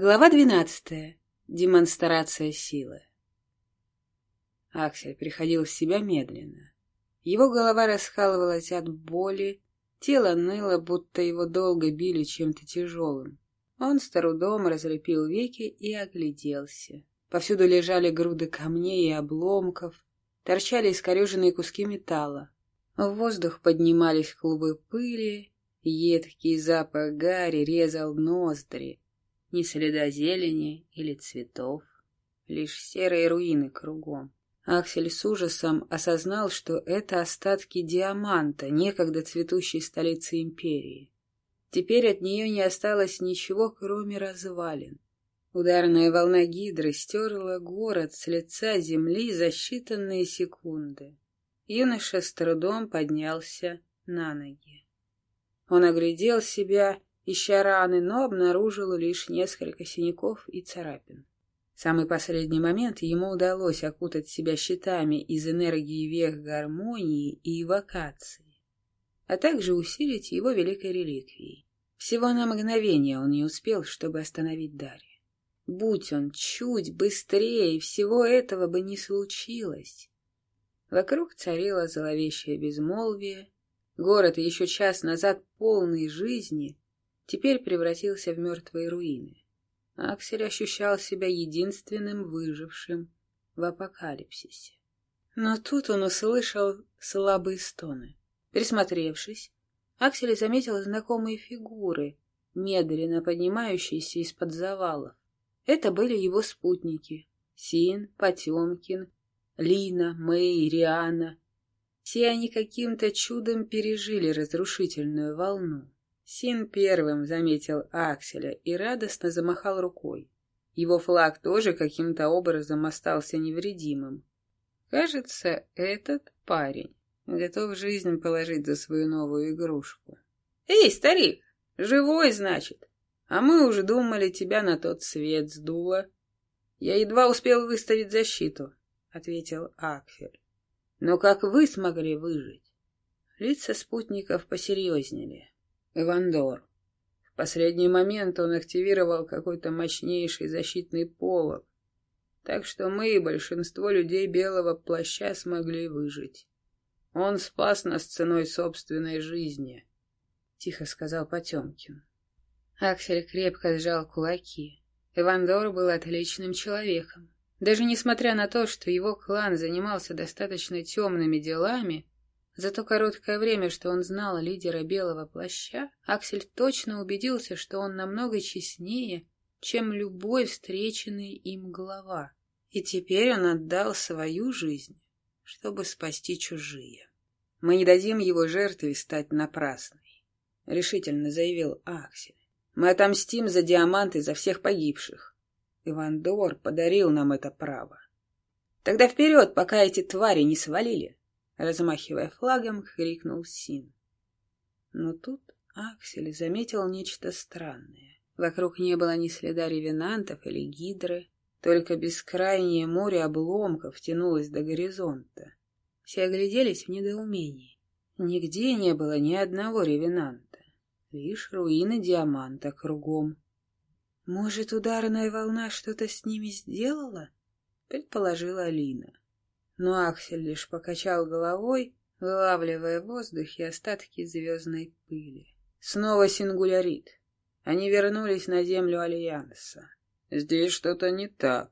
Глава двенадцатая. Демонстрация силы. Аксель приходил в себя медленно. Его голова раскалывалась от боли, тело ныло, будто его долго били чем-то тяжелым. Он с трудом разлепил веки и огляделся. Повсюду лежали груды камней и обломков, торчали искореженные куски металла. В воздух поднимались клубы пыли, едкий запах гари резал ноздри. Ни следа зелени или цветов, лишь серые руины кругом. Аксель с ужасом осознал, что это остатки диаманта, некогда цветущей столицы империи. Теперь от нее не осталось ничего, кроме развалин. Ударная волна гидры стерла город с лица земли за считанные секунды. Юноша с трудом поднялся на ноги. Он оглядел себя ища раны, но обнаружил лишь несколько синяков и царапин. В самый последний момент ему удалось окутать себя щитами из энергии вех гармонии и эвокации, а также усилить его великой реликвией. Всего на мгновение он не успел, чтобы остановить Дарья. Будь он чуть быстрее, всего этого бы не случилось. Вокруг царило зловещее безмолвие, город еще час назад полный жизни теперь превратился в мертвые руины. Аксель ощущал себя единственным выжившим в апокалипсисе. Но тут он услышал слабые стоны. Присмотревшись, Аксель заметил знакомые фигуры, медленно поднимающиеся из-под завалов. Это были его спутники — Син, Потемкин, Лина, Мэй, Риана. Все они каким-то чудом пережили разрушительную волну. Син первым заметил Акселя и радостно замахал рукой. Его флаг тоже каким-то образом остался невредимым. Кажется, этот парень готов жизнь положить за свою новую игрушку. «Эй, старик, живой, значит? А мы уже думали, тебя на тот свет сдуло». «Я едва успел выставить защиту», — ответил Аксель. «Но как вы смогли выжить?» Лица спутников посерьезнели. Эвандор. В последний момент он активировал какой-то мощнейший защитный полог, так что мы и большинство людей белого плаща смогли выжить. Он спас нас ценой собственной жизни, — тихо сказал Потемкин. Аксель крепко сжал кулаки. Эвандор был отличным человеком. Даже несмотря на то, что его клан занимался достаточно темными делами, за то короткое время, что он знал лидера Белого Плаща, Аксель точно убедился, что он намного честнее, чем любой встреченный им глава. И теперь он отдал свою жизнь, чтобы спасти чужие. «Мы не дадим его жертве стать напрасной», — решительно заявил Аксель. «Мы отомстим за диаманты за всех погибших. Иван Дор подарил нам это право. Тогда вперед, пока эти твари не свалили!» Размахивая флагом, крикнул Син. Но тут Аксель заметил нечто странное. Вокруг не было ни следа ревенантов или гидры, только бескрайнее море обломков тянулось до горизонта. Все огляделись в недоумении. Нигде не было ни одного ревенанта, лишь руины диаманта кругом. «Может, ударная волна что-то с ними сделала?» — предположила Алина но Аксель лишь покачал головой, вылавливая в воздухе остатки звездной пыли. Снова сингулярит. Они вернулись на землю Альянса. Здесь что-то не так.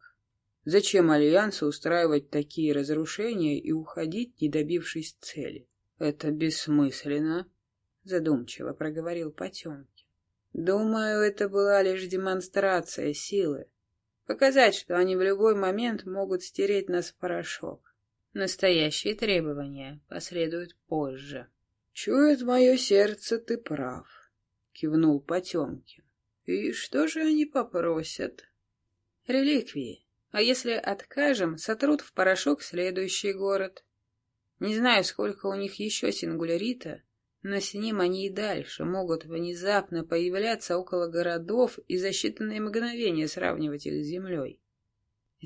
Зачем Альянсу устраивать такие разрушения и уходить, не добившись цели? Это бессмысленно, задумчиво проговорил Потемкин. Думаю, это была лишь демонстрация силы. Показать, что они в любой момент могут стереть нас в порошок. Настоящие требования последуют позже. — Чует мое сердце, ты прав, — кивнул Потемкин. — И что же они попросят? — Реликвии. А если откажем, сотрут в порошок следующий город. Не знаю, сколько у них еще сингулярита, но с ним они и дальше могут внезапно появляться около городов и за считанные мгновения сравнивать их с землей.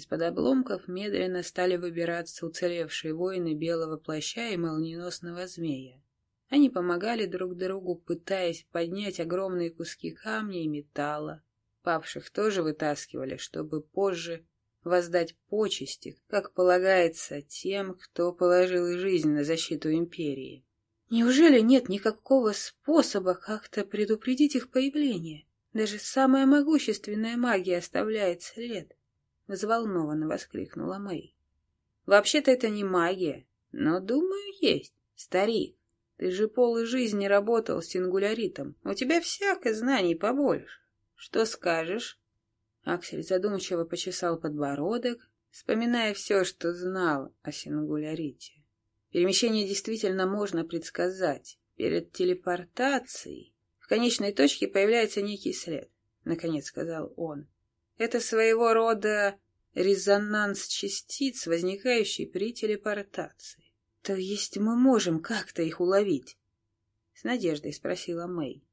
Из-под обломков медленно стали выбираться уцелевшие воины белого плаща и молниеносного змея. Они помогали друг другу, пытаясь поднять огромные куски камня и металла. Павших тоже вытаскивали, чтобы позже воздать почести, как полагается тем, кто положил жизнь на защиту империи. Неужели нет никакого способа как-то предупредить их появление? Даже самая могущественная магия оставляет след. Взволнованно воскликнула Мэй. Вообще-то это не магия, но, думаю, есть. Старик, ты же полы жизни работал с сингуляритом. У тебя всякое знаний побольше. Что скажешь? Аксель задумчиво почесал подбородок, вспоминая все, что знал о сингулярите. Перемещение действительно можно предсказать. Перед телепортацией в конечной точке появляется некий след, — наконец сказал он. Это своего рода резонанс частиц, возникающий при телепортации. То есть мы можем как-то их уловить? С надеждой спросила Мэй.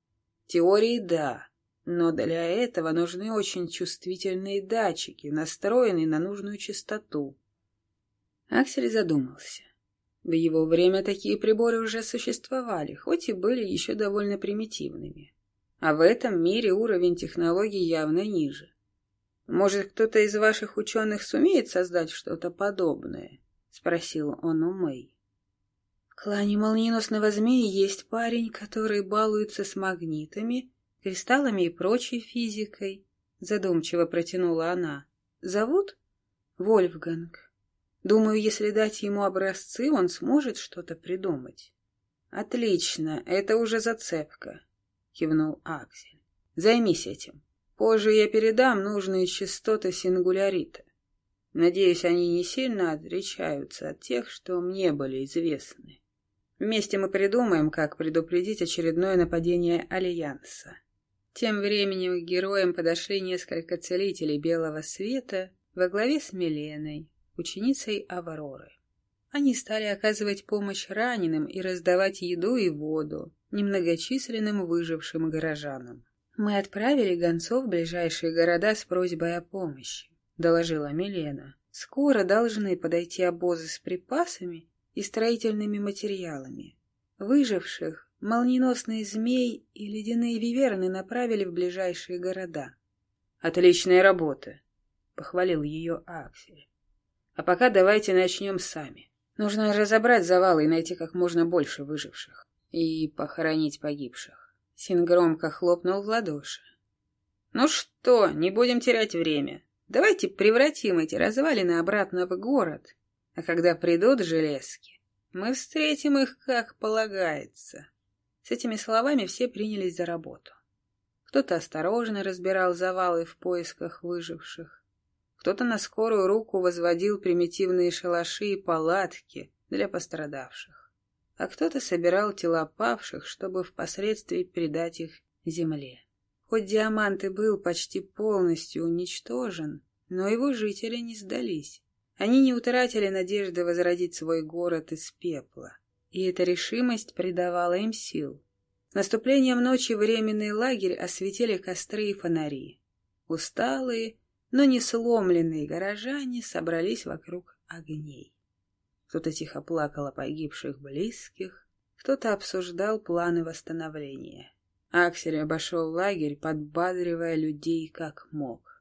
Теории да, но для этого нужны очень чувствительные датчики, настроенные на нужную частоту. Аксель задумался. В его время такие приборы уже существовали, хоть и были еще довольно примитивными. А в этом мире уровень технологий явно ниже. Может, кто-то из ваших ученых сумеет создать что-то подобное? Спросил он у Мэй. В клане молниеносного змея есть парень, который балуется с магнитами кристаллами и прочей физикой, задумчиво протянула она. Зовут Вольфганг. Думаю, если дать ему образцы, он сможет что-то придумать. Отлично, это уже зацепка, кивнул Аксель. Займись этим. Позже я передам нужные частоты сингулярита. Надеюсь, они не сильно отличаются от тех, что мне были известны. Вместе мы придумаем, как предупредить очередное нападение Альянса. Тем временем к героям подошли несколько целителей белого света во главе с Миленой, ученицей Авроры. Они стали оказывать помощь раненым и раздавать еду и воду немногочисленным выжившим горожанам. «Мы отправили гонцов в ближайшие города с просьбой о помощи», — доложила Милена. «Скоро должны подойти обозы с припасами и строительными материалами. Выживших Молниеносные змей и ледяные виверны направили в ближайшие города. «Отличная работа!» — похвалил ее Аксель. «А пока давайте начнем сами. Нужно разобрать завалы и найти как можно больше выживших. И похоронить погибших». Син громко хлопнул в ладоши. «Ну что, не будем терять время. Давайте превратим эти развалины обратно в город, а когда придут железки, мы встретим их как полагается». С этими словами все принялись за работу. Кто-то осторожно разбирал завалы в поисках выживших. Кто-то на скорую руку возводил примитивные шалаши и палатки для пострадавших. А кто-то собирал тела павших, чтобы впоследствии передать их земле. Хоть Диамант и был почти полностью уничтожен, но его жители не сдались. Они не утратили надежды возродить свой город из пепла и эта решимость придавала им сил. Наступлением ночи временный лагерь осветили костры и фонари. Усталые, но не сломленные горожане собрались вокруг огней. Кто-то тихо плакал о погибших близких, кто-то обсуждал планы восстановления. Аксель обошел лагерь, подбадривая людей как мог.